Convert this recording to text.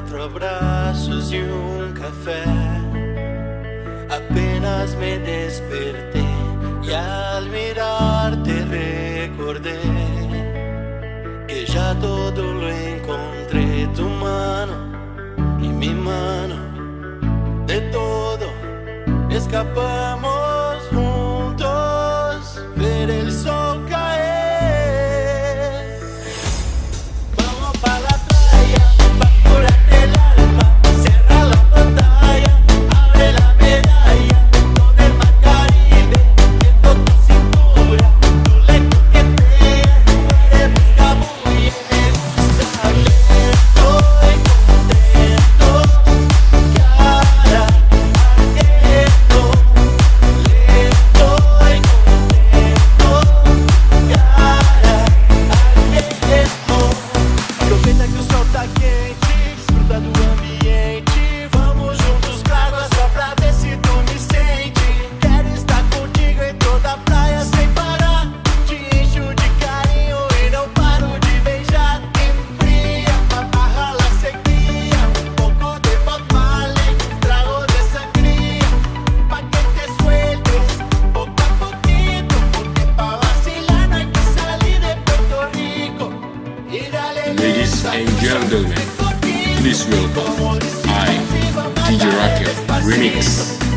cuatro abrazos y un café. Apenas me desperté y al mirarte recordé que ya todo lo encontré, tu mano y mi mano, de todo escapamos. Gentlemen, Please welcome I, DJ Raquel Remix.